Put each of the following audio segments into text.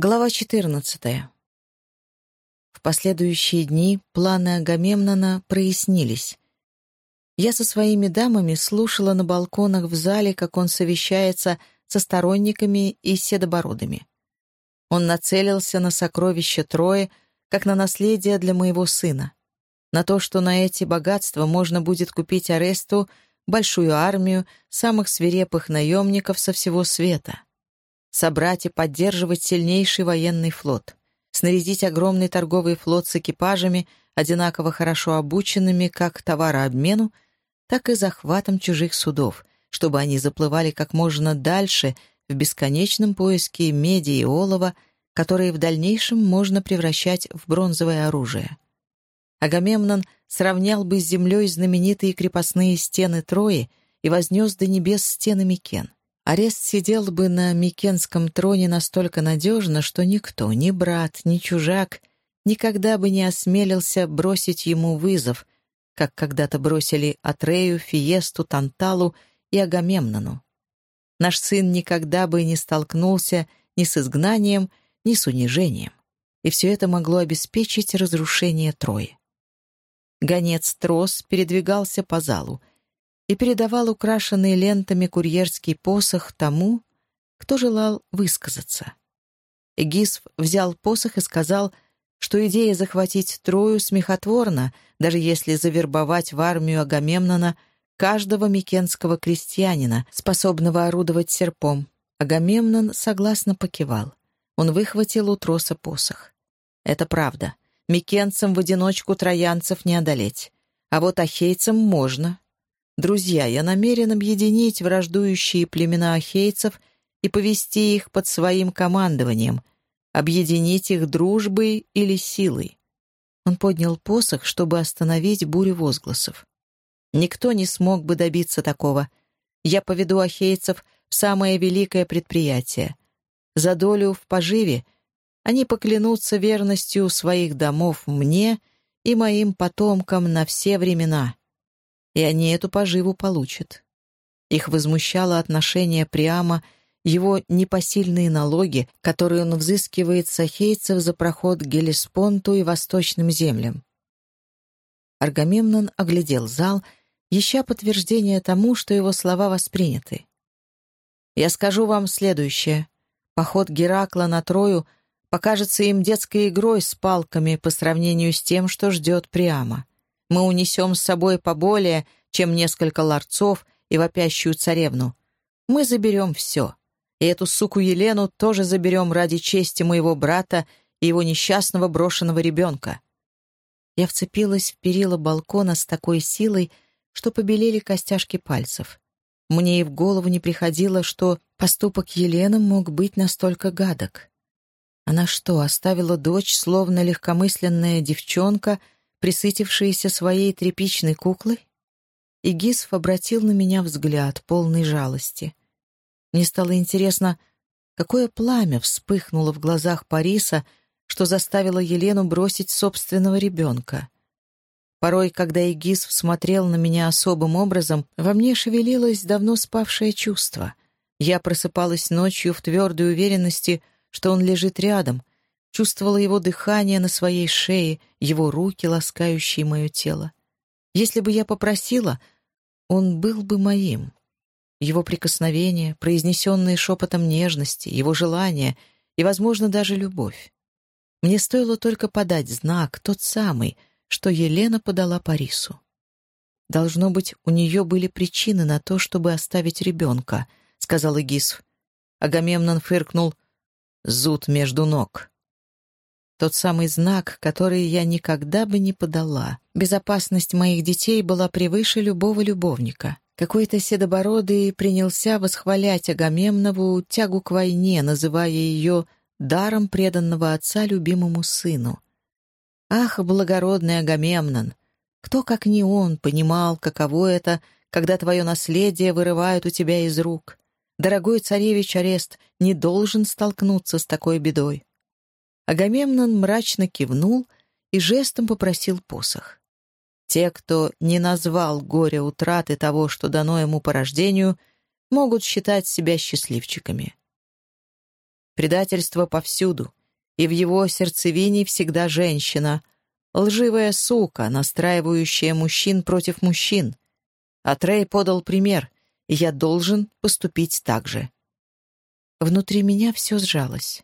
Глава 14. В последующие дни планы Агамемнона прояснились. Я со своими дамами слушала на балконах в зале, как он совещается со сторонниками и седобородами. Он нацелился на сокровища Трои, как на наследие для моего сына. На то, что на эти богатства можно будет купить Аресту большую армию самых свирепых наемников со всего света — собрать и поддерживать сильнейший военный флот, снарядить огромный торговый флот с экипажами, одинаково хорошо обученными как товарообмену, так и захватом чужих судов, чтобы они заплывали как можно дальше в бесконечном поиске меди и олова, которые в дальнейшем можно превращать в бронзовое оружие. Агамемнон сравнял бы с землей знаменитые крепостные стены Трои и вознес до небес стены Микен. Арест сидел бы на Микенском троне настолько надежно, что никто, ни брат, ни чужак, никогда бы не осмелился бросить ему вызов, как когда-то бросили Атрею, Фиесту, Танталу и Агамемнону. Наш сын никогда бы не столкнулся ни с изгнанием, ни с унижением, и все это могло обеспечить разрушение Трои. Гонец Трос передвигался по залу, и передавал украшенный лентами курьерский посох тому, кто желал высказаться. Эгисф взял посох и сказал, что идея захватить Трою смехотворна, даже если завербовать в армию Агамемнона каждого микенского крестьянина, способного орудовать серпом. Агамемнон согласно покивал. Он выхватил у троса посох. Это правда. Микенцам в одиночку троянцев не одолеть. А вот ахейцам можно. Друзья, я намерен объединить враждующие племена ахейцев и повести их под своим командованием, объединить их дружбой или силой. Он поднял посох, чтобы остановить бурю возгласов. Никто не смог бы добиться такого. Я поведу ахейцев в самое великое предприятие. За долю в поживе они поклянутся верностью своих домов мне и моим потомкам на все времена и они эту поживу получат. Их возмущало отношение Приама, его непосильные налоги, которые он взыскивает с ахейцев за проход к Гелеспонту и восточным землям. Аргамемнон оглядел зал, ища подтверждение тому, что его слова восприняты. «Я скажу вам следующее. Поход Геракла на Трою покажется им детской игрой с палками по сравнению с тем, что ждет Приама. Мы унесем с собой поболее, чем несколько ларцов и вопящую царевну. Мы заберем все. И эту суку Елену тоже заберем ради чести моего брата и его несчастного брошенного ребенка. Я вцепилась в перила балкона с такой силой, что побелели костяшки пальцев. Мне и в голову не приходило, что поступок Елены мог быть настолько гадок. Она что, оставила дочь, словно легкомысленная девчонка — присытившиеся своей тряпичной куклой? И Гисф обратил на меня взгляд, полный жалости. Мне стало интересно, какое пламя вспыхнуло в глазах Париса, что заставило Елену бросить собственного ребенка. Порой, когда Игис смотрел на меня особым образом, во мне шевелилось давно спавшее чувство. Я просыпалась ночью в твердой уверенности, что он лежит рядом, чувствовала его дыхание на своей шее, его руки, ласкающие мое тело. Если бы я попросила, он был бы моим. Его прикосновения, произнесенные шепотом нежности, его желания и, возможно, даже любовь. Мне стоило только подать знак, тот самый, что Елена подала Парису. «Должно быть, у нее были причины на то, чтобы оставить ребенка», — сказал Игисф. Агамемнон фыркнул. «Зуд между ног». Тот самый знак, который я никогда бы не подала. Безопасность моих детей была превыше любого любовника. Какой-то седобородый принялся восхвалять Агамемнову тягу к войне, называя ее даром преданного отца любимому сыну. Ах, благородный Агамемнон! Кто, как не он, понимал, каково это, когда твое наследие вырывают у тебя из рук? Дорогой царевич Арест не должен столкнуться с такой бедой. Агамемнон мрачно кивнул и жестом попросил посох. Те, кто не назвал горе утраты того, что дано ему по рождению, могут считать себя счастливчиками. Предательство повсюду, и в его сердцевине всегда женщина, лживая сука, настраивающая мужчин против мужчин. А Трей подал пример, и я должен поступить так же. Внутри меня все сжалось.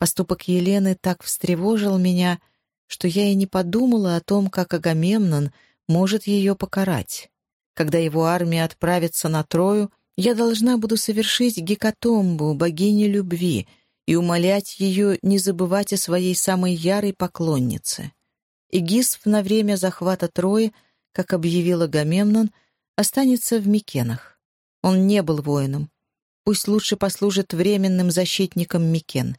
Поступок Елены так встревожил меня, что я и не подумала о том, как Агамемнон может ее покарать. Когда его армия отправится на Трою, я должна буду совершить гекатомбу, богини любви, и умолять ее не забывать о своей самой ярой поклоннице. Игисф на время захвата Трои, как объявил Агамемнон, останется в Микенах. Он не был воином. Пусть лучше послужит временным защитником Микен.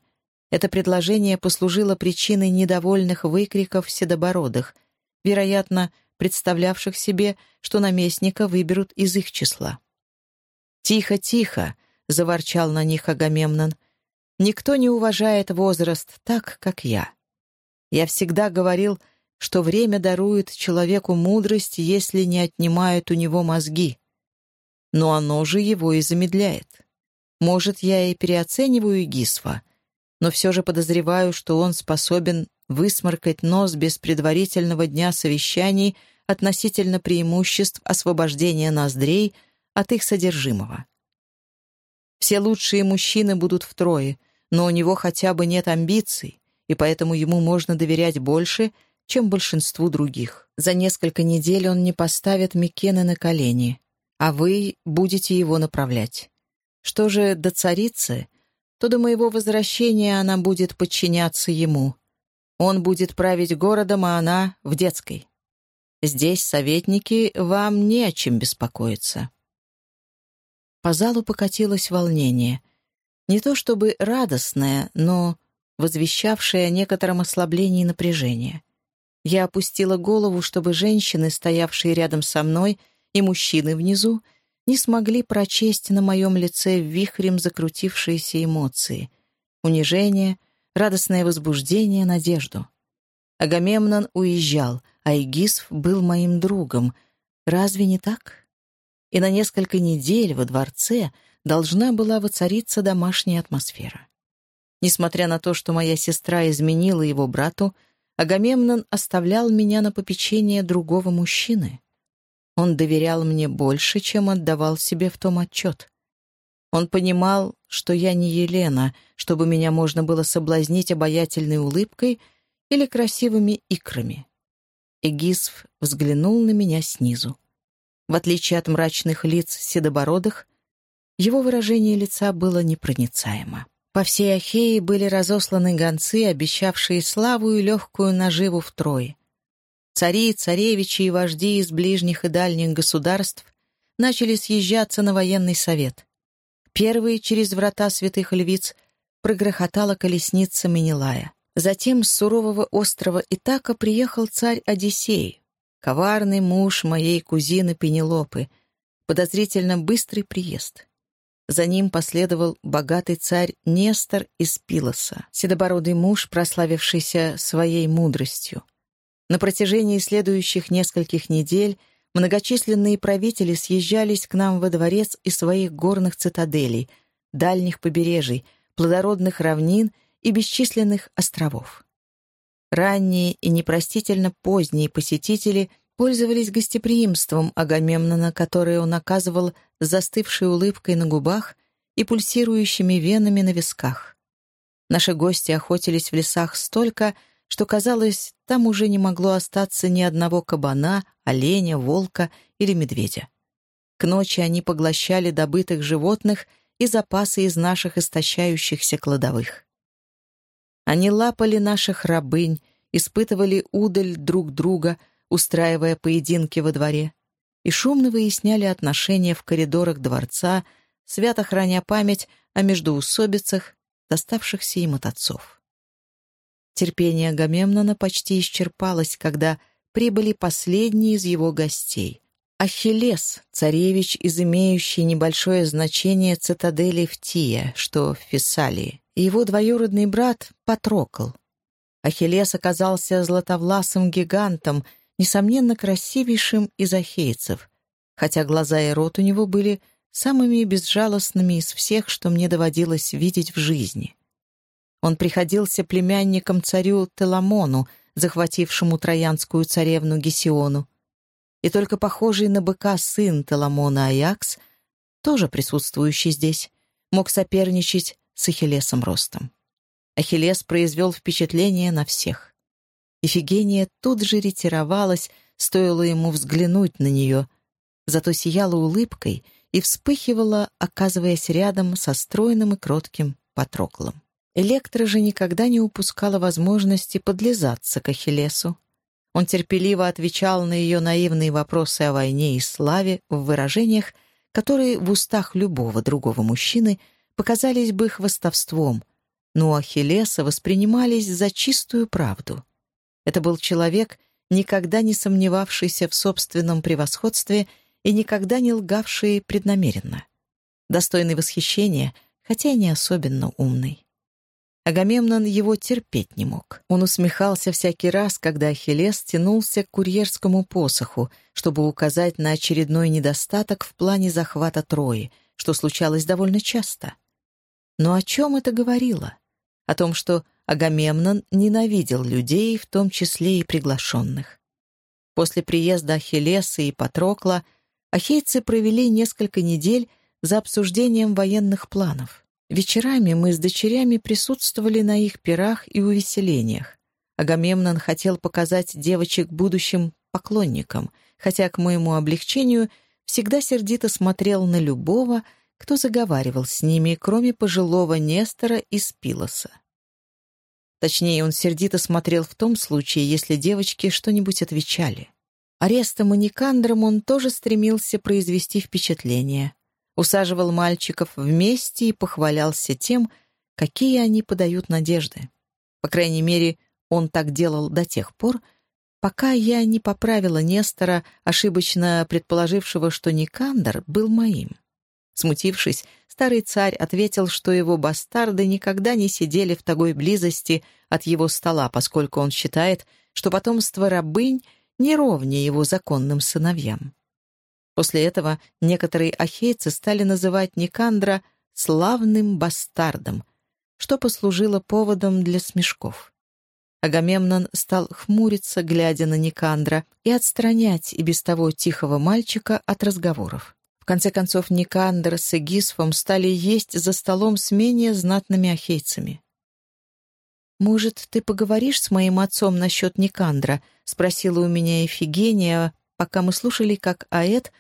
Это предложение послужило причиной недовольных выкриков седобородых, вероятно, представлявших себе, что наместника выберут из их числа. «Тихо, тихо!» — заворчал на них Агамемнон. «Никто не уважает возраст так, как я. Я всегда говорил, что время дарует человеку мудрость, если не отнимает у него мозги. Но оно же его и замедляет. Может, я и переоцениваю Гисфа, но все же подозреваю, что он способен высморкать нос без предварительного дня совещаний относительно преимуществ освобождения ноздрей — от их содержимого. Все лучшие мужчины будут втрое, но у него хотя бы нет амбиций, и поэтому ему можно доверять больше, чем большинству других. За несколько недель он не поставит Микена на колени, а вы будете его направлять. Что же до царицы, то до моего возвращения она будет подчиняться ему. Он будет править городом, а она — в детской. Здесь, советники, вам не о чем беспокоиться. По залу покатилось волнение. Не то чтобы радостное, но возвещавшее о некотором ослаблении напряжения. Я опустила голову, чтобы женщины, стоявшие рядом со мной, и мужчины внизу, не смогли прочесть на моем лице вихрем закрутившиеся эмоции. Унижение, радостное возбуждение, надежду. Агамемнон уезжал, а Игисф был моим другом. Разве не так? и на несколько недель во дворце должна была воцариться домашняя атмосфера. Несмотря на то, что моя сестра изменила его брату, Агамемнон оставлял меня на попечение другого мужчины. Он доверял мне больше, чем отдавал себе в том отчет. Он понимал, что я не Елена, чтобы меня можно было соблазнить обаятельной улыбкой или красивыми икрами. Эгисф взглянул на меня снизу. В отличие от мрачных лиц седобородых, его выражение лица было непроницаемо. По всей Ахее были разосланы гонцы, обещавшие славу и легкую наживу в Трое. Цари, царевичи и вожди из ближних и дальних государств начали съезжаться на военный совет. Первый через врата святых львиц прогрохотала колесница Менелая. Затем с сурового острова Итака приехал царь Одиссей, Коварный муж моей кузины Пенелопы. Подозрительно быстрый приезд. За ним последовал богатый царь Нестор из Пилоса, седобородый муж, прославившийся своей мудростью. На протяжении следующих нескольких недель многочисленные правители съезжались к нам во дворец из своих горных цитаделей, дальних побережий, плодородных равнин и бесчисленных островов. Ранние и непростительно поздние посетители пользовались гостеприимством Агамемнона, которое он оказывал застывшей улыбкой на губах и пульсирующими венами на висках. Наши гости охотились в лесах столько, что, казалось, там уже не могло остаться ни одного кабана, оленя, волка или медведя. К ночи они поглощали добытых животных и запасы из наших истощающихся кладовых. Они лапали наших рабынь, испытывали удаль друг друга, устраивая поединки во дворе, и шумно выясняли отношения в коридорах дворца, свято храня память о междоусобицах, доставшихся им от отцов. Терпение Агамемнона почти исчерпалось, когда прибыли последние из его гостей. Ахиллес, царевич из имеющей небольшое значение цитадели Фтия, что в Фессалии его двоюродный брат Патрокл. Ахиллес оказался златовласым гигантом, несомненно, красивейшим из ахейцев, хотя глаза и рот у него были самыми безжалостными из всех, что мне доводилось видеть в жизни. Он приходился племянником царю Теламону, захватившему троянскую царевну Гесиону. И только похожий на быка сын Теламона Аякс, тоже присутствующий здесь, мог соперничать с Ахиллесом Ростом. Ахиллес произвел впечатление на всех. Ифигения тут же ретировалась, стоило ему взглянуть на нее, зато сияла улыбкой и вспыхивала, оказываясь рядом со стройным и кротким Патроклом. Электра же никогда не упускала возможности подлизаться к Ахиллесу. Он терпеливо отвечал на ее наивные вопросы о войне и славе в выражениях, которые в устах любого другого мужчины показались бы хвостовством, но у Ахиллеса воспринимались за чистую правду. Это был человек, никогда не сомневавшийся в собственном превосходстве и никогда не лгавший преднамеренно. Достойный восхищения, хотя и не особенно умный. Агамемнон его терпеть не мог. Он усмехался всякий раз, когда Ахиллес тянулся к курьерскому посоху, чтобы указать на очередной недостаток в плане захвата Трои, что случалось довольно часто. Но о чем это говорило? О том, что Агамемнон ненавидел людей, в том числе и приглашенных. После приезда Ахиллеса и Патрокла ахейцы провели несколько недель за обсуждением военных планов. Вечерами мы с дочерями присутствовали на их пирах и увеселениях. Агамемнон хотел показать девочек будущим поклонникам, хотя, к моему облегчению, всегда сердито смотрел на любого, кто заговаривал с ними, кроме пожилого Нестора из Пилоса. Точнее, он сердито смотрел в том случае, если девочки что-нибудь отвечали. Арестом и Никандром он тоже стремился произвести впечатление усаживал мальчиков вместе и похвалялся тем, какие они подают надежды. По крайней мере, он так делал до тех пор, пока я не поправила Нестора, ошибочно предположившего, что Никандр был моим. Смутившись, старый царь ответил, что его бастарды никогда не сидели в такой близости от его стола, поскольку он считает, что потомство рабынь не ровнее его законным сыновьям. После этого некоторые ахейцы стали называть Никандра «славным бастардом», что послужило поводом для смешков. Агамемнон стал хмуриться, глядя на Никандра, и отстранять и без того тихого мальчика от разговоров. В конце концов, Никандр с Эгисфом стали есть за столом с менее знатными ахейцами. «Может, ты поговоришь с моим отцом насчет Никандра?» — спросила у меня Эфигения, пока мы слушали, как Аэт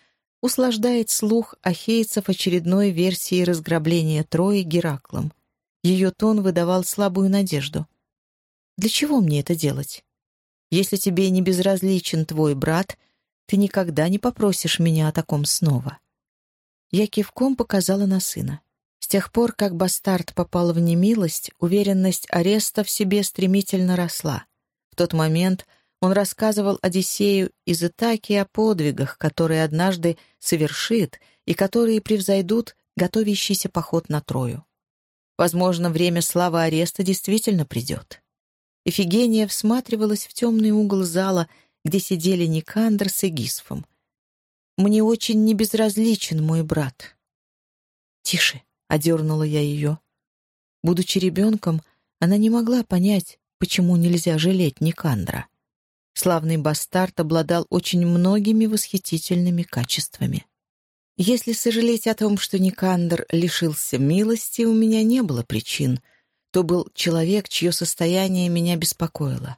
услаждает слух ахейцев очередной версии разграбления Трои Гераклом. Ее тон выдавал слабую надежду. «Для чего мне это делать? Если тебе не безразличен твой брат, ты никогда не попросишь меня о таком снова». Я кивком показала на сына. С тех пор, как бастард попал в немилость, уверенность ареста в себе стремительно росла. В тот момент — он рассказывал Одиссею из Итаки о подвигах, которые однажды совершит и которые превзойдут готовящийся поход на Трою. Возможно, время славы ареста действительно придет. Эфигения всматривалась в темный угол зала, где сидели Никандр с Эгисфом. «Мне очень небезразличен мой брат». «Тише», — одернула я ее. Будучи ребенком, она не могла понять, почему нельзя жалеть Никандра. Славный бастард обладал очень многими восхитительными качествами. Если сожалеть о том, что Никандр лишился милости, у меня не было причин, то был человек, чье состояние меня беспокоило.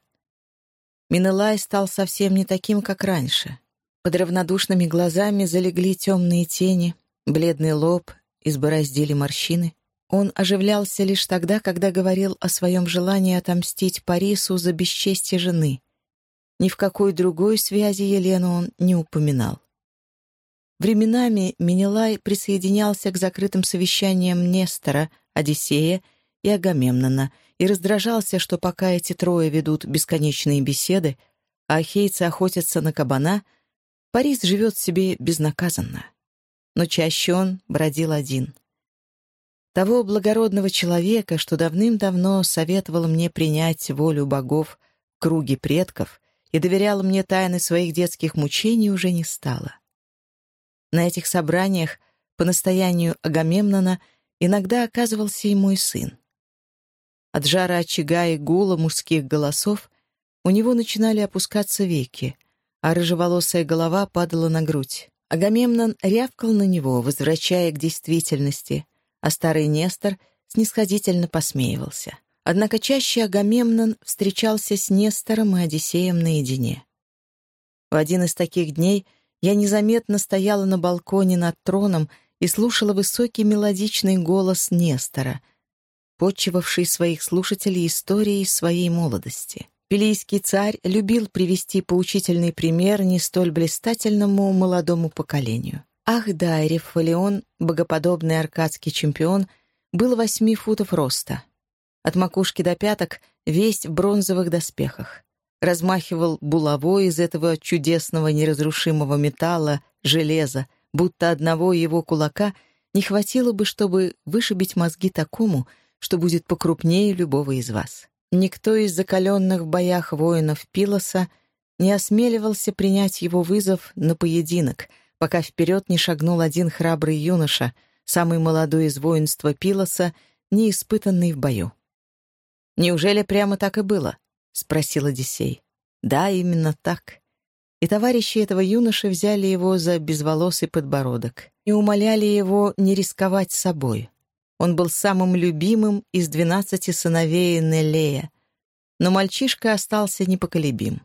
Минелай стал совсем не таким, как раньше. Под равнодушными глазами залегли темные тени, бледный лоб, избороздили морщины. Он оживлялся лишь тогда, когда говорил о своем желании отомстить Парису за бесчестие жены — ни в какой другой связи Елену он не упоминал. Временами Менелай присоединялся к закрытым совещаниям Нестора, Одиссея и Агамемнона и раздражался, что пока эти трое ведут бесконечные беседы, а ахейцы охотятся на кабана, Парис живет себе безнаказанно. Но чаще он бродил один. Того благородного человека, что давным-давно советовал мне принять волю богов в круге предков, и доверяла мне тайны своих детских мучений, уже не стало. На этих собраниях, по настоянию Агамемнона, иногда оказывался и мой сын. От жара очага и гула мужских голосов у него начинали опускаться веки, а рыжеволосая голова падала на грудь. Агамемнон рявкал на него, возвращая к действительности, а старый Нестор снисходительно посмеивался. Однако чаще Агамемнон встречался с Нестором и Одиссеем наедине. В один из таких дней я незаметно стояла на балконе над троном и слушала высокий мелодичный голос Нестора, подчивавший своих слушателей историей своей молодости. Пелийский царь любил привести поучительный пример не столь блистательному молодому поколению. Ах да, Эрифалион, богоподобный аркадский чемпион, был восьми футов роста. От макушки до пяток весь в бронзовых доспехах. Размахивал булавой из этого чудесного неразрушимого металла, железа, будто одного его кулака не хватило бы, чтобы вышибить мозги такому, что будет покрупнее любого из вас. Никто из закаленных в боях воинов Пилоса не осмеливался принять его вызов на поединок, пока вперед не шагнул один храбрый юноша, самый молодой из воинства Пилоса, не испытанный в бою. «Неужели прямо так и было?» — спросил Одиссей. «Да, именно так». И товарищи этого юноши взяли его за безволосый подбородок и умоляли его не рисковать собой. Он был самым любимым из двенадцати сыновей Нелея. Но мальчишка остался непоколебим.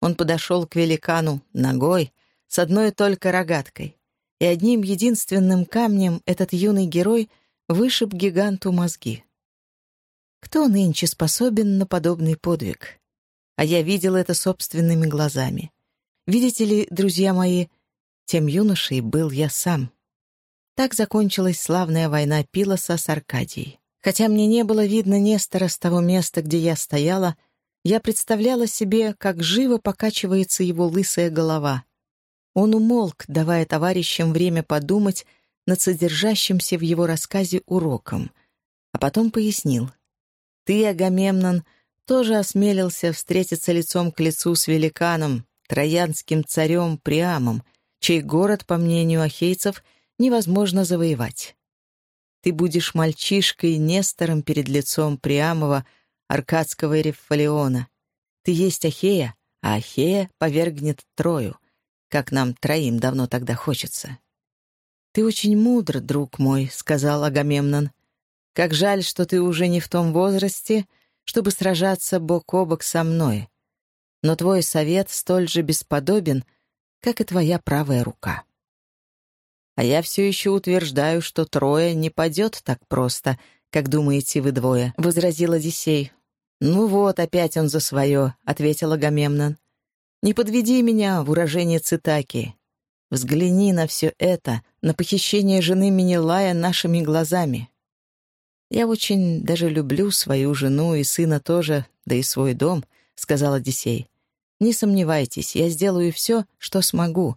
Он подошел к великану ногой, с одной только рогаткой, и одним единственным камнем этот юный герой вышиб гиганту мозги. Кто нынче способен на подобный подвиг? А я видел это собственными глазами. Видите ли, друзья мои, тем юношей был я сам. Так закончилась славная война Пилоса с Аркадией. Хотя мне не было видно Нестора с того места, где я стояла, я представляла себе, как живо покачивается его лысая голова. Он умолк, давая товарищам время подумать над содержащимся в его рассказе уроком, а потом пояснил. «Ты, Агамемнон, тоже осмелился встретиться лицом к лицу с великаном, троянским царем Приамом, чей город, по мнению ахейцев, — невозможно завоевать. Ты будешь мальчишкой Нестором перед лицом Приамова, аркадского Эрефалиона. Ты есть Ахея, а Ахея повергнет Трою, как нам троим давно тогда хочется. «Ты очень мудр, друг мой», — сказал Агамемнон. «Как жаль, что ты уже не в том возрасте, чтобы сражаться бок о бок со мной. Но твой совет столь же бесподобен, как и твоя правая рука». А я все еще утверждаю, что трое не падет так просто, как думаете вы двое», — возразил Одиссей. «Ну вот, опять он за свое», — ответил Агамемнон. «Не подведи меня в уражение Цитаки. Взгляни на все это, на похищение жены Минилая нашими глазами. Я очень даже люблю свою жену и сына тоже, да и свой дом», — сказал Одиссей. «Не сомневайтесь, я сделаю все, что смогу,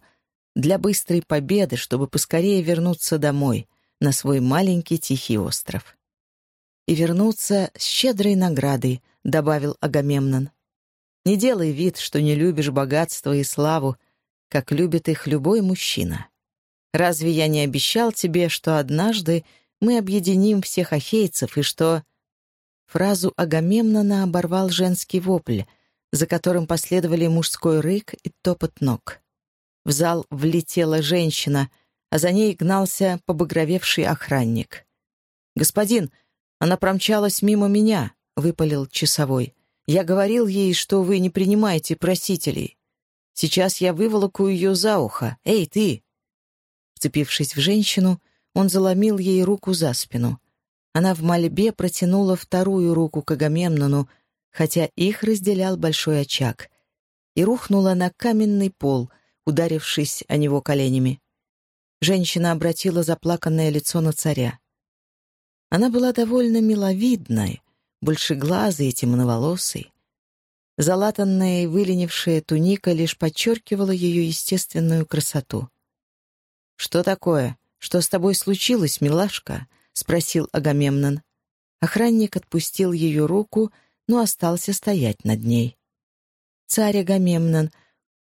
для быстрой победы, чтобы поскорее вернуться домой, на свой маленький тихий остров. «И вернуться с щедрой наградой», — добавил Агамемнон. «Не делай вид, что не любишь богатство и славу, как любит их любой мужчина. Разве я не обещал тебе, что однажды мы объединим всех ахейцев и что...» Фразу Агамемнона оборвал женский вопль, за которым последовали мужской рык и топот ног. В зал влетела женщина, а за ней гнался побагровевший охранник. «Господин, она промчалась мимо меня», — выпалил часовой. «Я говорил ей, что вы не принимаете просителей. Сейчас я выволоку ее за ухо. Эй, ты!» Вцепившись в женщину, он заломил ей руку за спину. Она в мольбе протянула вторую руку к Агамемнону, хотя их разделял большой очаг, и рухнула на каменный пол — ударившись о него коленями. Женщина обратила заплаканное лицо на царя. Она была довольно миловидной, большеглазой и темноволосой. Залатанная и выленившая туника лишь подчеркивала ее естественную красоту. «Что такое? Что с тобой случилось, милашка?» — спросил Агамемнон. Охранник отпустил ее руку, но остался стоять над ней. «Царь Агамемнон,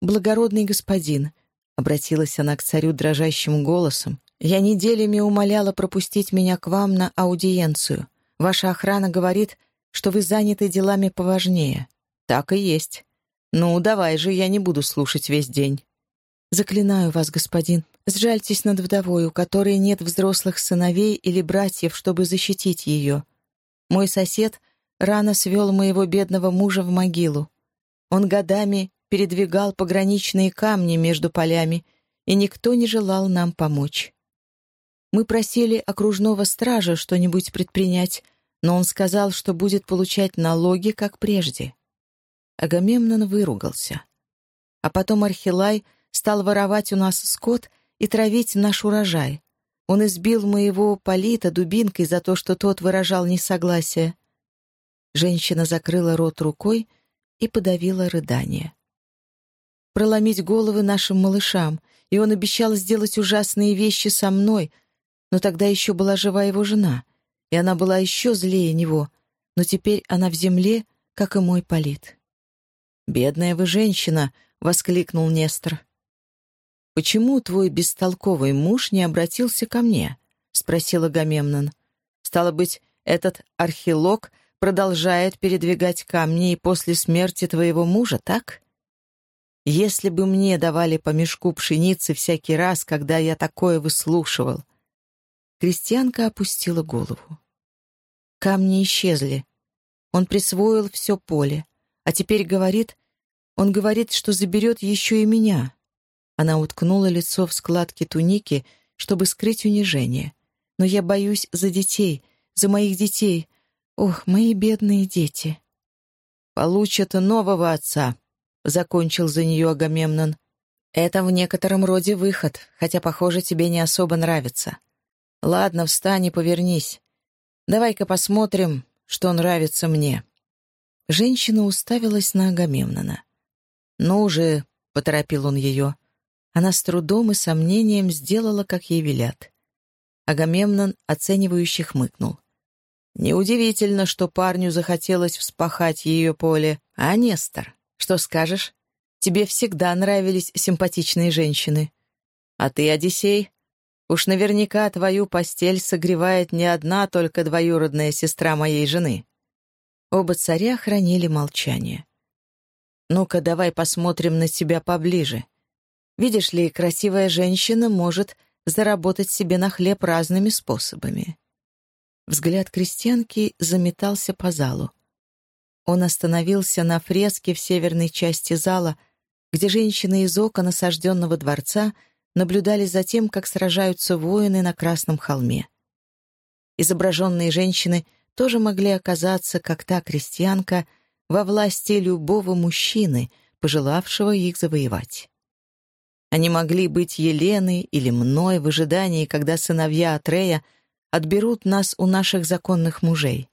«Благородный господин», — обратилась она к царю дрожащим голосом, «я неделями умоляла пропустить меня к вам на аудиенцию. Ваша охрана говорит, что вы заняты делами поважнее». «Так и есть. Ну, давай же, я не буду слушать весь день». «Заклинаю вас, господин, сжальтесь над вдовой, у которой нет взрослых сыновей или братьев, чтобы защитить ее. Мой сосед рано свел моего бедного мужа в могилу. Он годами передвигал пограничные камни между полями, и никто не желал нам помочь. Мы просили окружного стража что-нибудь предпринять, но он сказал, что будет получать налоги, как прежде. Агамемнон выругался. А потом Архилай стал воровать у нас скот и травить наш урожай. Он избил моего полита дубинкой за то, что тот выражал несогласие. Женщина закрыла рот рукой и подавила рыдание. Проломить головы нашим малышам, и он обещал сделать ужасные вещи со мной, но тогда еще была жива его жена, и она была еще злее него, но теперь она в земле, как и мой полит. «Бедная вы женщина!» — воскликнул Нестор. «Почему твой бестолковый муж не обратился ко мне?» — спросила Гамемнон. «Стало быть, этот архилог продолжает передвигать камни и после смерти твоего мужа, так? Если бы мне давали по мешку пшеницы всякий раз, когда я такое выслушивал, Крестьянка опустила голову. Камни исчезли. Он присвоил все поле. А теперь говорит... Он говорит, что заберет еще и меня. Она уткнула лицо в складки туники, чтобы скрыть унижение. Но я боюсь за детей, за моих детей. Ох, мои бедные дети. «Получат нового отца», — закончил за нее Агамемнон. «Это в некотором роде выход, хотя, похоже, тебе не особо нравится. Ладно, встань и повернись. Давай-ка посмотрим, что нравится мне». Женщина уставилась на Агамемнона. «Ну же», — поторопил он ее. Она с трудом и сомнением сделала, как ей велят. Агамемнон оценивающе хмыкнул. «Неудивительно, что парню захотелось вспахать ее поле. А, Нестор, что скажешь? Тебе всегда нравились симпатичные женщины. А ты, Одиссей, Уж наверняка твою постель согревает не одна только двоюродная сестра моей жены». Оба царя хранили молчание. «Ну-ка, давай посмотрим на тебя поближе. Видишь ли, красивая женщина может заработать себе на хлеб разными способами». Взгляд крестьянки заметался по залу. Он остановился на фреске в северной части зала, где женщины из окон осажденного дворца — наблюдали за тем, как сражаются воины на Красном холме. Изображенные женщины тоже могли оказаться, как та крестьянка, во власти любого мужчины, пожелавшего их завоевать. Они могли быть Еленой или мной в ожидании, когда сыновья Атрея отберут нас у наших законных мужей.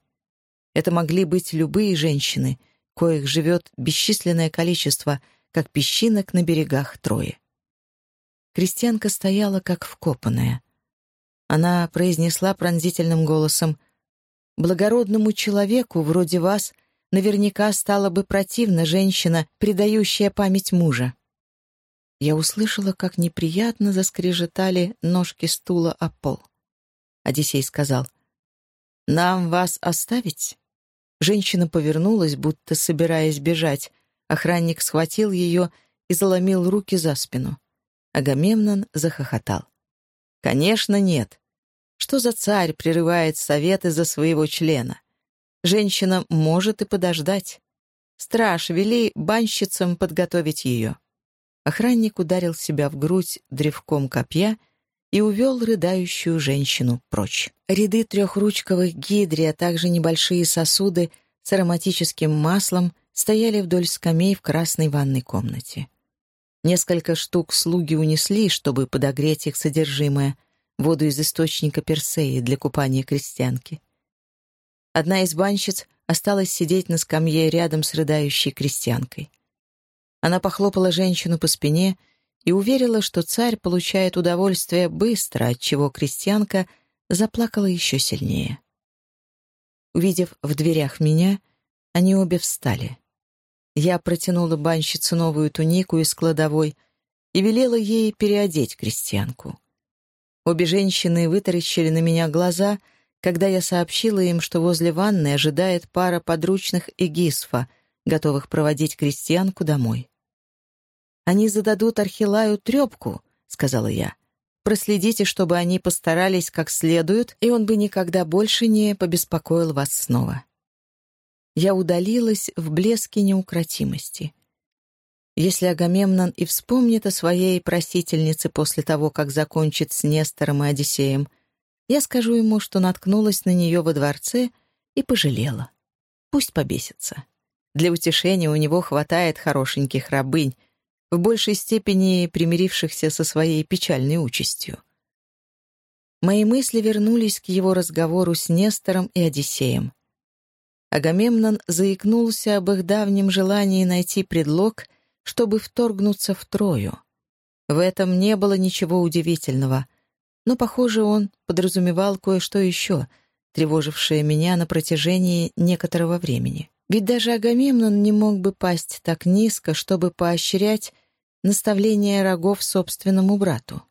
Это могли быть любые женщины, коих живет бесчисленное количество, как песчинок на берегах Трои. Крестьянка стояла как вкопанная. Она произнесла пронзительным голосом, «Благородному человеку, вроде вас, наверняка стала бы противна женщина, предающая память мужа». Я услышала, как неприятно заскрежетали ножки стула о пол. Одиссей сказал, «Нам вас оставить?» Женщина повернулась, будто собираясь бежать. Охранник схватил ее и заломил руки за спину. Агамемнон захохотал. «Конечно, нет. Что за царь прерывает советы за своего члена? Женщина может и подождать. Страж, вели банщицам подготовить ее». Охранник ударил себя в грудь древком копья и увел рыдающую женщину прочь. Ряды трехручковых гидри, а также небольшие сосуды с ароматическим маслом стояли вдоль скамей в красной ванной комнате. Несколько штук слуги унесли, чтобы подогреть их содержимое, воду из источника Персеи для купания крестьянки. Одна из банщиц осталась сидеть на скамье рядом с рыдающей крестьянкой. Она похлопала женщину по спине и уверила, что царь получает удовольствие быстро, отчего крестьянка заплакала еще сильнее. Увидев в дверях меня, они обе встали. Я протянула банщице новую тунику из кладовой и велела ей переодеть крестьянку. Обе женщины вытаращили на меня глаза, когда я сообщила им, что возле ванны ожидает пара подручных Эгисфа, готовых проводить крестьянку домой. «Они зададут Архилаю трепку», — сказала я. «Проследите, чтобы они постарались как следует, и он бы никогда больше не побеспокоил вас снова». Я удалилась в блеске неукротимости. Если Агамемнон и вспомнит о своей просительнице после того, как закончит с Нестором и Одиссеем, я скажу ему, что наткнулась на нее во дворце и пожалела. Пусть побесится. Для утешения у него хватает хорошеньких рабынь, в большей степени примирившихся со своей печальной участью. Мои мысли вернулись к его разговору с Нестором и Одиссеем. Агамемнон заикнулся об их давнем желании найти предлог, чтобы вторгнуться в Трою. В этом не было ничего удивительного, но, похоже, он подразумевал кое-что еще, тревожившее меня на протяжении некоторого времени. Ведь даже Агамемнон не мог бы пасть так низко, чтобы поощрять наставление рогов собственному брату.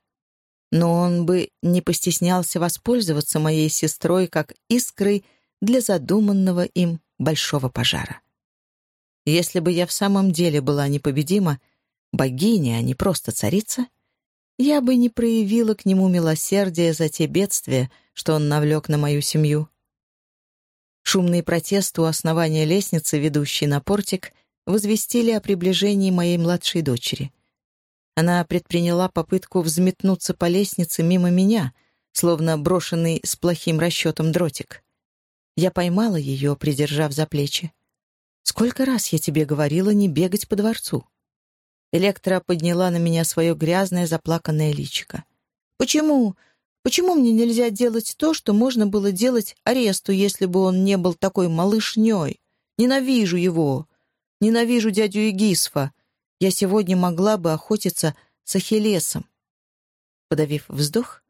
Но он бы не постеснялся воспользоваться моей сестрой как искрой для задуманного им большого пожара. Если бы я в самом деле была непобедима, богиня, а не просто царица, я бы не проявила к нему милосердия за те бедствия, что он навлек на мою семью. Шумные протесты у основания лестницы, ведущей на портик, возвестили о приближении моей младшей дочери. Она предприняла попытку взметнуться по лестнице мимо меня, словно брошенный с плохим расчетом дротик. Я поймала ее, придержав за плечи. «Сколько раз я тебе говорила не бегать по дворцу?» Электра подняла на меня свое грязное заплаканное личико. «Почему? Почему мне нельзя делать то, что можно было делать аресту, если бы он не был такой малышней? Ненавижу его. Ненавижу дядю Егисфа. Я сегодня могла бы охотиться с Ахиллесом. Подавив вздох,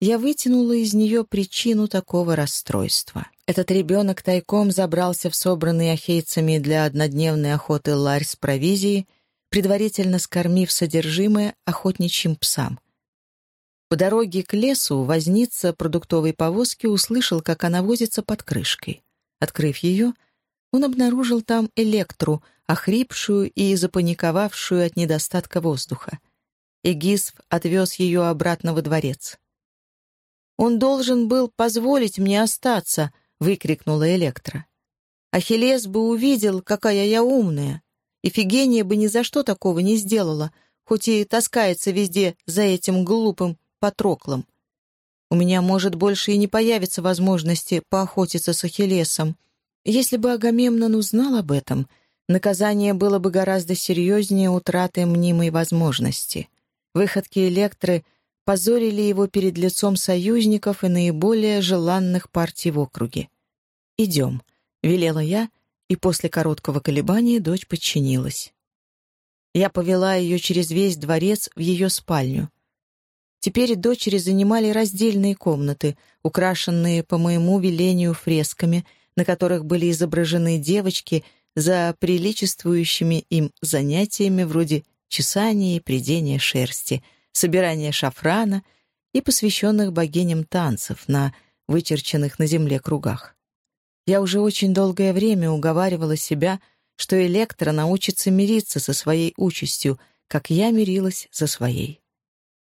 я вытянула из нее причину такого расстройства. Этот ребенок тайком забрался в собранный ахейцами для однодневной охоты ларь с провизией, предварительно скормив содержимое охотничьим псам. По дороге к лесу возница продуктовой повозки услышал, как она возится под крышкой. Открыв ее, он обнаружил там электру, охрипшую и запаниковавшую от недостатка воздуха. Эгисф отвез ее обратно во дворец. «Он должен был позволить мне остаться!» — выкрикнула Электра. «Ахиллес бы увидел, какая я умная. Ифигения бы ни за что такого не сделала, хоть и таскается везде за этим глупым Патроклом. У меня, может, больше и не появится возможности поохотиться с Ахиллесом. Если бы Агамемнон узнал об этом, наказание было бы гораздо серьезнее утраты мнимой возможности. Выходки Электры позорили его перед лицом союзников и наиболее желанных партий в округе. «Идем», — велела я, и после короткого колебания дочь подчинилась. Я повела ее через весь дворец в ее спальню. Теперь дочери занимали раздельные комнаты, украшенные по моему велению фресками, на которых были изображены девочки за приличествующими им занятиями вроде чесания и придения шерсти, собирания шафрана и посвященных богиням танцев на вычерченных на земле кругах. Я уже очень долгое время уговаривала себя, что Электра научится мириться со своей участью, как я мирилась со своей.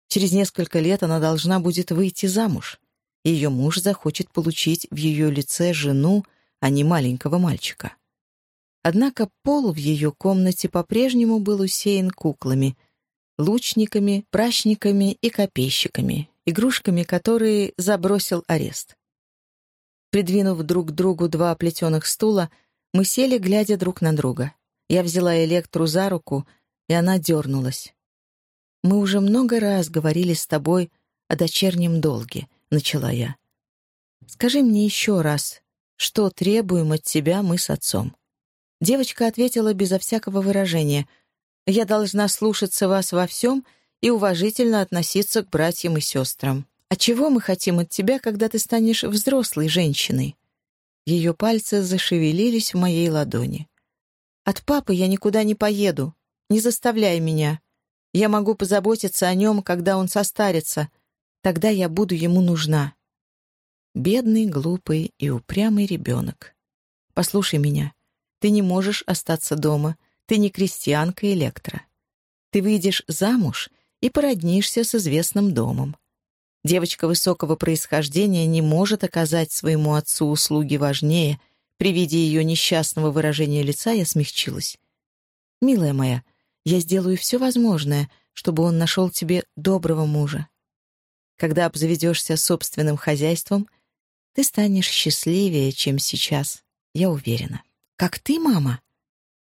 Через несколько лет она должна будет выйти замуж. Ее муж захочет получить в ее лице жену, а не маленького мальчика. Однако пол в ее комнате по-прежнему был усеян куклами, лучниками, прачниками и копейщиками, игрушками, которые забросил арест. Придвинув друг к другу два плетеных стула, мы сели, глядя друг на друга. Я взяла Электру за руку, и она дернулась. «Мы уже много раз говорили с тобой о дочернем долге», — начала я. «Скажи мне еще раз, что требуем от тебя мы с отцом?» Девочка ответила безо всякого выражения. «Я должна слушаться вас во всем и уважительно относиться к братьям и сестрам. А чего мы хотим от тебя, когда ты станешь взрослой женщиной?» Ее пальцы зашевелились в моей ладони. «От папы я никуда не поеду. Не заставляй меня. Я могу позаботиться о нем, когда он состарится. Тогда я буду ему нужна». Бедный, глупый и упрямый ребенок. Послушай меня. Ты не можешь остаться дома. Ты не крестьянка Электра. Ты выйдешь замуж и породнишься с известным домом. Девочка высокого происхождения не может оказать своему отцу услуги важнее. При виде ее несчастного выражения лица я смягчилась. «Милая моя, я сделаю все возможное, чтобы он нашел тебе доброго мужа. Когда обзаведешься собственным хозяйством, ты станешь счастливее, чем сейчас, я уверена. Как ты, мама?»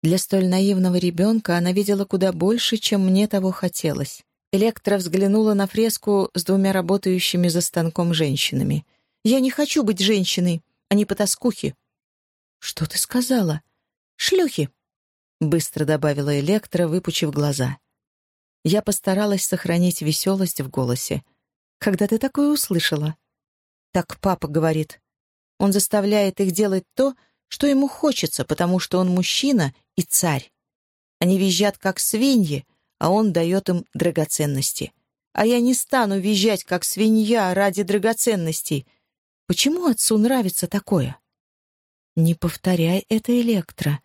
Для столь наивного ребенка она видела куда больше, чем мне того хотелось. Электра взглянула на фреску с двумя работающими за станком женщинами. «Я не хочу быть женщиной, они потаскухи». «Что ты сказала?» «Шлюхи», — быстро добавила Электра, выпучив глаза. Я постаралась сохранить веселость в голосе. «Когда ты такое услышала?» «Так папа говорит. Он заставляет их делать то, что ему хочется, потому что он мужчина и царь. Они визжат, как свиньи, а он дает им драгоценности. А я не стану визжать, как свинья, ради драгоценностей. Почему отцу нравится такое? Не повторяй это, Электро.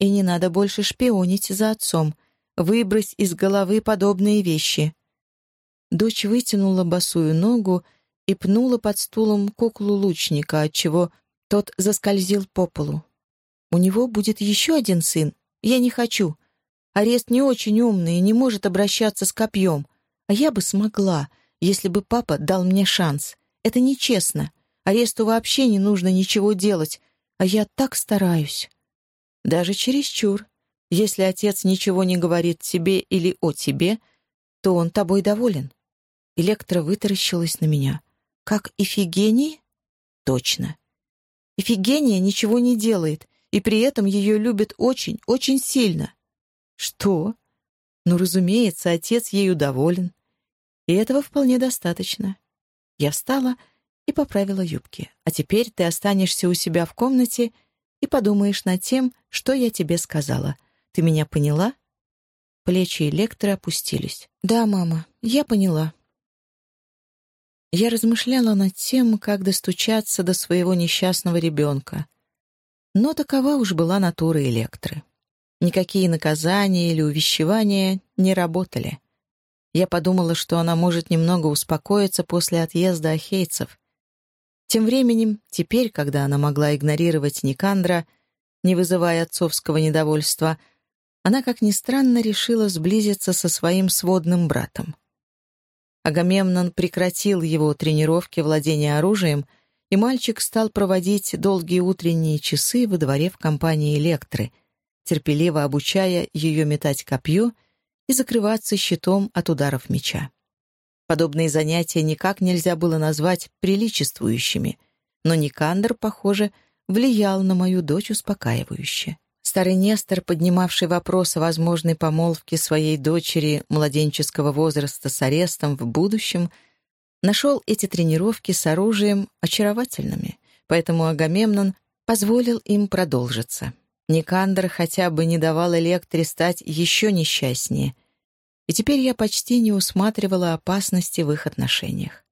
И не надо больше шпионить за отцом. Выбрось из головы подобные вещи. Дочь вытянула босую ногу и пнула под стулом куклу лучника, отчего тот заскользил по полу. «У него будет еще один сын. Я не хочу. Арест не очень умный и не может обращаться с копьем. А я бы смогла, если бы папа дал мне шанс. Это нечестно. Аресту вообще не нужно ничего делать, а я так стараюсь. Даже чересчур. Если отец ничего не говорит тебе или о тебе, то он тобой доволен. Электра вытаращилась на меня. Как Ифигений? Точно. Ифигения ничего не делает, и при этом ее любят очень, очень сильно. Что? Ну, разумеется, отец ею доволен. И этого вполне достаточно. Я встала и поправила юбки. А теперь ты останешься у себя в комнате и подумаешь над тем, что я тебе сказала. Ты меня поняла? Плечи Электро опустились. «Да, мама, я поняла». Я размышляла над тем, как достучаться до своего несчастного ребенка. Но такова уж была натура Электры. Никакие наказания или увещевания не работали. Я подумала, что она может немного успокоиться после отъезда ахейцев. Тем временем, теперь, когда она могла игнорировать Никандра, не вызывая отцовского недовольства, она, как ни странно, решила сблизиться со своим сводным братом. Агамемнон прекратил его тренировки владения оружием, и мальчик стал проводить долгие утренние часы во дворе в компании Электры — терпеливо обучая ее метать копье и закрываться щитом от ударов меча. Подобные занятия никак нельзя было назвать приличествующими, но Никандр, похоже, влиял на мою дочь успокаивающе. Старый Нестор, поднимавший вопрос о возможной помолвке своей дочери младенческого возраста с арестом в будущем, нашел эти тренировки с оружием очаровательными, поэтому Агамемнон позволил им продолжиться. Никандр хотя бы не давал Электре стать еще несчастнее, и теперь я почти не усматривала опасности в их отношениях.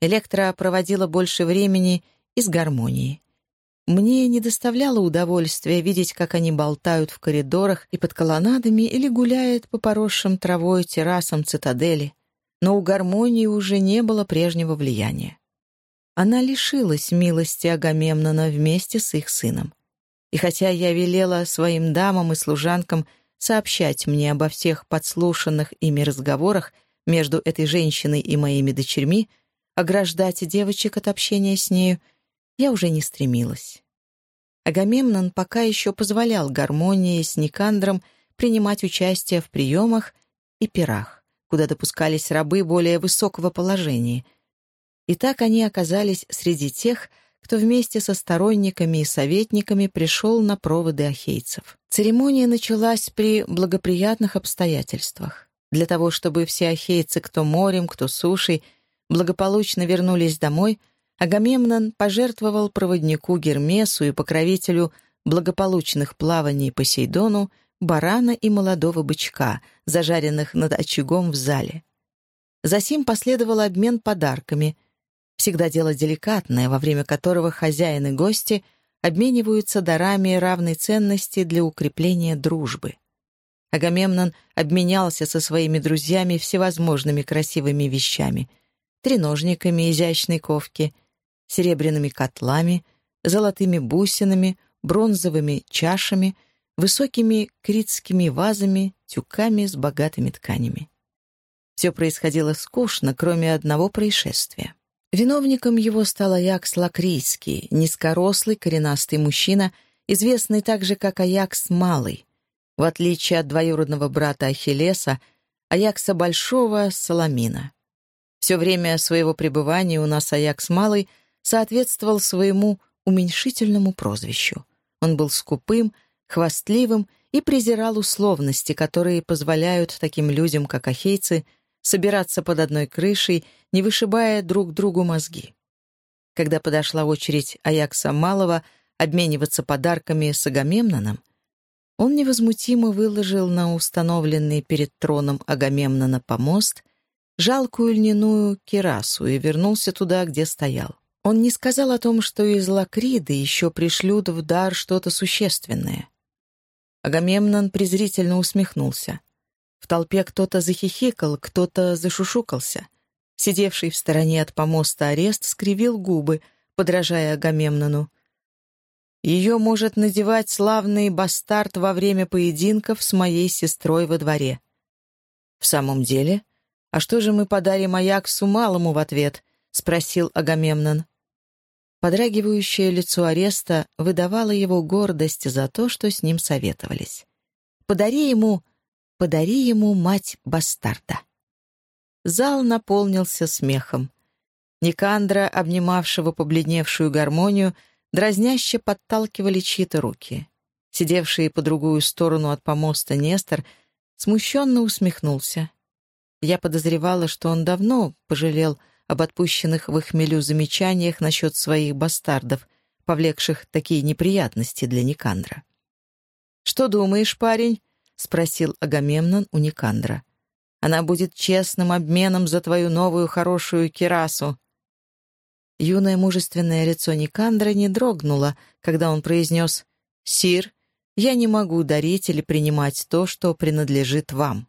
Электра проводила больше времени из гармонии. Мне не доставляло удовольствия видеть, как они болтают в коридорах и под колоннадами или гуляют по поросшим травой террасам цитадели, но у гармонии уже не было прежнего влияния. Она лишилась милости Агамемнона вместе с их сыном. И хотя я велела своим дамам и служанкам сообщать мне обо всех подслушанных ими разговорах между этой женщиной и моими дочерьми, ограждать девочек от общения с нею, я уже не стремилась. Агамемнон пока еще позволял гармонии с Никандром принимать участие в приемах и пирах, куда допускались рабы более высокого положения. И так они оказались среди тех, кто вместе со сторонниками и советниками пришел на проводы ахейцев. Церемония началась при благоприятных обстоятельствах. Для того, чтобы все ахейцы, кто морем, кто сушей, благополучно вернулись домой, Агамемнон пожертвовал проводнику Гермесу и покровителю благополучных плаваний Посейдону барана и молодого бычка, зажаренных над очагом в зале. Засим последовал обмен подарками — Всегда дело деликатное, во время которого хозяин и гости обмениваются дарами равной ценности для укрепления дружбы. Агамемнон обменялся со своими друзьями всевозможными красивыми вещами — треножниками изящной ковки, серебряными котлами, золотыми бусинами, бронзовыми чашами, высокими критскими вазами, тюками с богатыми тканями. Все происходило скучно, кроме одного происшествия. Виновником его стал Аякс Лакрийский, низкорослый коренастый мужчина, известный также как Аякс Малый. В отличие от двоюродного брата Ахиллеса, Аякса Большого — Соломина. Все время своего пребывания у нас Аякс Малый соответствовал своему уменьшительному прозвищу. Он был скупым, хвастливым и презирал условности, которые позволяют таким людям, как ахейцы, собираться под одной крышей, не вышибая друг другу мозги. Когда подошла очередь Аякса Малого обмениваться подарками с Агамемноном, он невозмутимо выложил на установленный перед троном Агамемнона помост жалкую льняную кирасу и вернулся туда, где стоял. Он не сказал о том, что из Лакриды еще пришлют в дар что-то существенное. Агамемнон презрительно усмехнулся. В толпе кто-то захихикал, кто-то зашушукался. Сидевший в стороне от помоста арест скривил губы, подражая Агамемнону. Ее может надевать славный бастард во время поединков с моей сестрой во дворе. В самом деле? А что же мы подарим Аяксу малому в ответ? — спросил Агамемнон. Подрагивающее лицо ареста выдавало его гордость за то, что с ним советовались. «Подари ему... подари ему мать бастарда». Зал наполнился смехом. Никандра, обнимавшего побледневшую гармонию, дразняще подталкивали чьи-то руки. Сидевший по другую сторону от помоста Нестор смущенно усмехнулся. Я подозревала, что он давно пожалел об отпущенных в их хмелю замечаниях насчет своих бастардов, повлекших такие неприятности для Никандра. «Что думаешь, парень?» — спросил Агамемнон у Никандра. «Она будет честным обменом за твою новую хорошую кирасу». Юное мужественное лицо Никандра не дрогнуло, когда он произнес «Сир, я не могу дарить или принимать то, что принадлежит вам».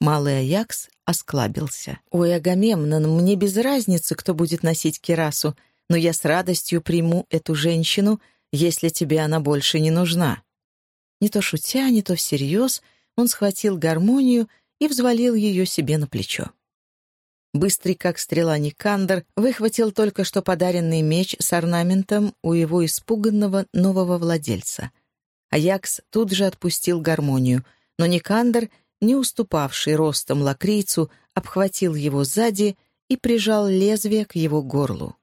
Малый Аякс осклабился. «Ой, Агамемнон, мне без разницы, кто будет носить кирасу, но я с радостью приму эту женщину, если тебе она больше не нужна». Не то шутя, не то всерьез, он схватил гармонию и взвалил ее себе на плечо. Быстрый, как стрела Никандр, выхватил только что подаренный меч с орнаментом у его испуганного нового владельца. Аякс тут же отпустил гармонию, но Никандр не уступавший ростом лакрийцу, обхватил его сзади и прижал лезвие к его горлу.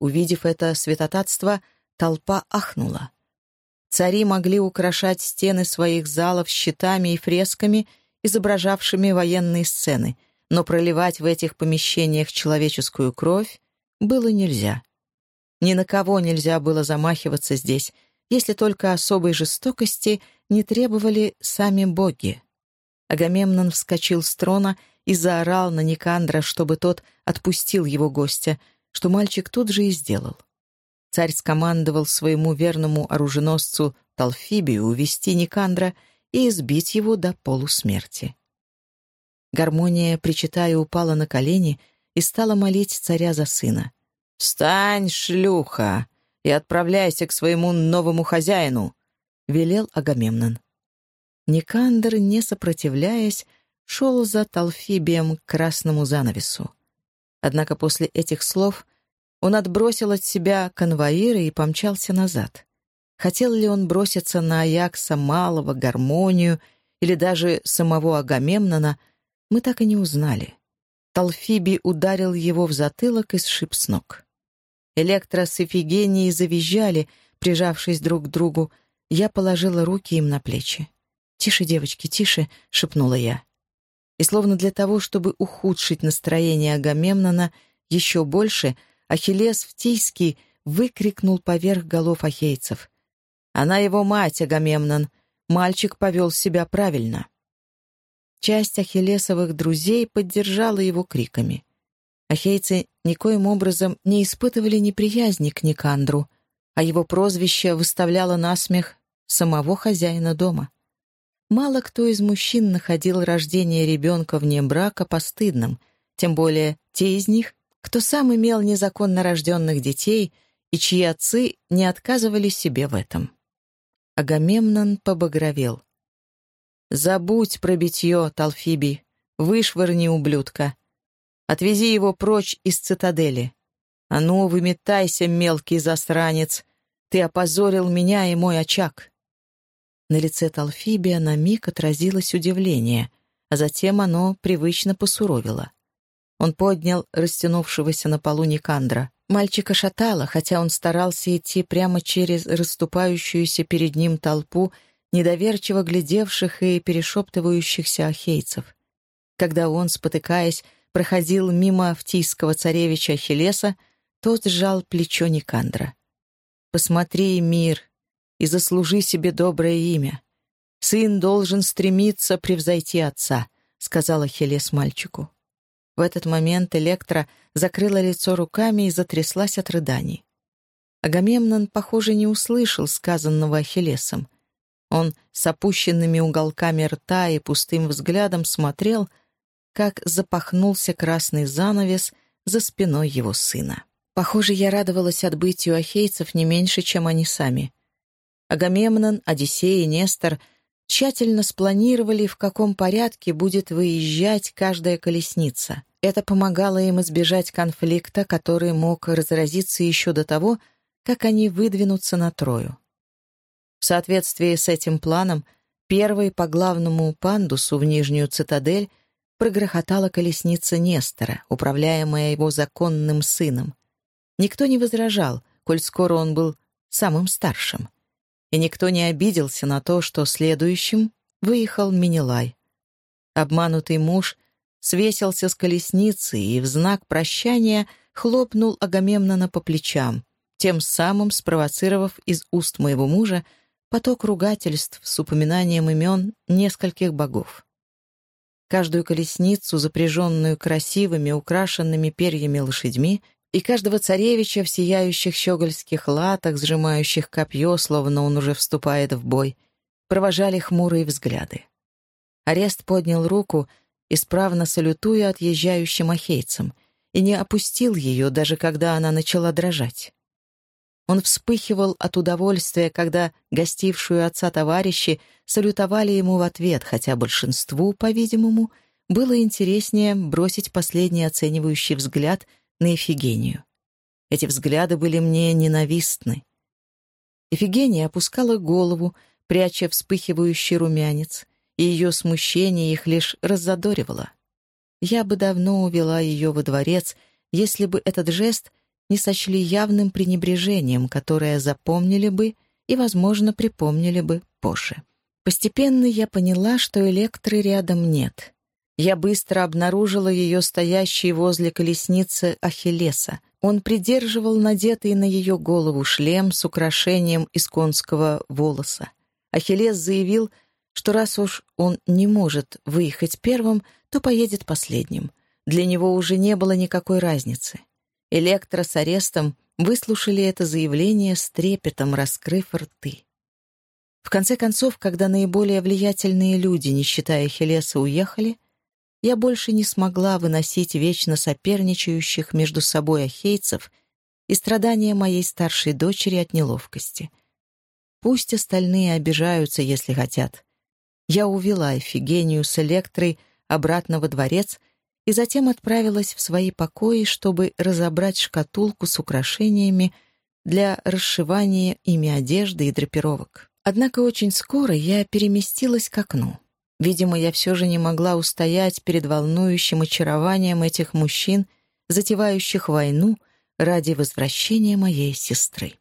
Увидев это святотатство, толпа ахнула. Цари могли украшать стены своих залов щитами и фресками, изображавшими военные сцены, но проливать в этих помещениях человеческую кровь было нельзя. Ни на кого нельзя было замахиваться здесь, если только особой жестокости не требовали сами боги. Агамемнон вскочил с трона и заорал на Никандра, чтобы тот отпустил его гостя, что мальчик тут же и сделал. Царь скомандовал своему верному оруженосцу Талфибию увести Никандра и избить его до полусмерти. Гармония, причитая, упала на колени и стала молить царя за сына. «Встань, шлюха, и отправляйся к своему новому хозяину!» — велел Агамемнон. Никандр, не сопротивляясь, шел за Талфибием к красному занавесу. Однако после этих слов он отбросил от себя конвоира и помчался назад. Хотел ли он броситься на Аякса Малого, Гармонию или даже самого Агамемнона, мы так и не узнали. Талфиби ударил его в затылок и сшиб с ног. Электро с Эфигенией завизжали, прижавшись друг к другу. Я положила руки им на плечи. «Тише, девочки, тише!» — шепнула я. И словно для того, чтобы ухудшить настроение Агамемнона еще больше, Ахиллес Втийский выкрикнул поверх голов ахейцев. «Она его мать, Агамемнон! Мальчик повел себя правильно!» Часть ахиллесовых друзей поддержала его криками. Ахейцы никоим образом не испытывали неприязни к Никандру, а его прозвище выставляло насмех самого хозяина дома. Мало кто из мужчин находил рождение ребенка вне брака постыдным, тем более те из них, кто сам имел незаконно рожденных детей и чьи отцы не отказывали себе в этом. Агамемнон побагровел. «Забудь про битье, Талфиби, вышвырни ублюдка. Отвези его прочь из цитадели. А ну, выметайся, мелкий засранец, ты опозорил меня и мой очаг». На лице Талфибия на миг отразилось удивление, а затем оно привычно посуровило. Он поднял растянувшегося на полу Никандра. Мальчика шатало, хотя он старался идти прямо через расступающуюся перед ним толпу недоверчиво глядевших и перешептывающихся ахейцев. Когда он, спотыкаясь, проходил мимо автийского царевича Ахиллеса, тот сжал плечо Никандра. «Посмотри, мир, и заслужи себе доброе имя. Сын должен стремиться превзойти отца», — сказала Хелес мальчику. В этот момент Электра закрыла лицо руками и затряслась от рыданий. Агамемнон, похоже, не услышал сказанного Ахиллесом. Он с опущенными уголками рта и пустым взглядом смотрел, как запахнулся красный занавес за спиной его сына. Похоже, я радовалась отбытию ахейцев не меньше, чем они сами. Агамемнон, Одиссей и Нестор тщательно спланировали, в каком порядке будет выезжать каждая колесница. Это помогало им избежать конфликта, который мог разразиться еще до того, как они выдвинутся на Трою. В соответствии с этим планом, первой по главному пандусу в Нижнюю цитадель прогрохотала колесница Нестора, управляемая его законным сыном. Никто не возражал, коль скоро он был самым старшим и никто не обиделся на то, что следующим выехал Минилай. Обманутый муж свесился с колесницы и в знак прощания хлопнул Агамемнона по плечам, тем самым спровоцировав из уст моего мужа поток ругательств с упоминанием имен нескольких богов. Каждую колесницу, запряженную красивыми, украшенными перьями лошадьми, и каждого царевича в сияющих щегольских латах, сжимающих копье, словно он уже вступает в бой, провожали хмурые взгляды. Арест поднял руку, исправно салютуя отъезжающим ахейцам, и не опустил ее, даже когда она начала дрожать. Он вспыхивал от удовольствия, когда гостившую отца товарищи салютовали ему в ответ, хотя большинству, по-видимому, было интереснее бросить последний оценивающий взгляд — на Эфигению. Эти взгляды были мне ненавистны. Эфигения опускала голову, пряча вспыхивающий румянец, и ее смущение их лишь раззадоривало. Я бы давно увела ее во дворец, если бы этот жест не сочли явным пренебрежением, которое запомнили бы и, возможно, припомнили бы позже. Постепенно я поняла, что электры рядом нет. Я быстро обнаружила ее стоящей возле колесницы Ахиллеса. Он придерживал надетый на ее голову шлем с украшением из конского волоса. Ахиллес заявил, что раз уж он не может выехать первым, то поедет последним. Для него уже не было никакой разницы. Электро с арестом выслушали это заявление с трепетом, раскрыв рты. В конце концов, когда наиболее влиятельные люди, не считая Хелеса, уехали, я больше не смогла выносить вечно соперничающих между собой ахейцев и страдания моей старшей дочери от неловкости. Пусть остальные обижаются, если хотят. Я увела Эфигению с Электрой обратно во дворец и затем отправилась в свои покои, чтобы разобрать шкатулку с украшениями для расшивания ими одежды и драпировок. Однако очень скоро я переместилась к окну. Видимо, я все же не могла устоять перед волнующим очарованием этих мужчин, затевающих войну ради возвращения моей сестры.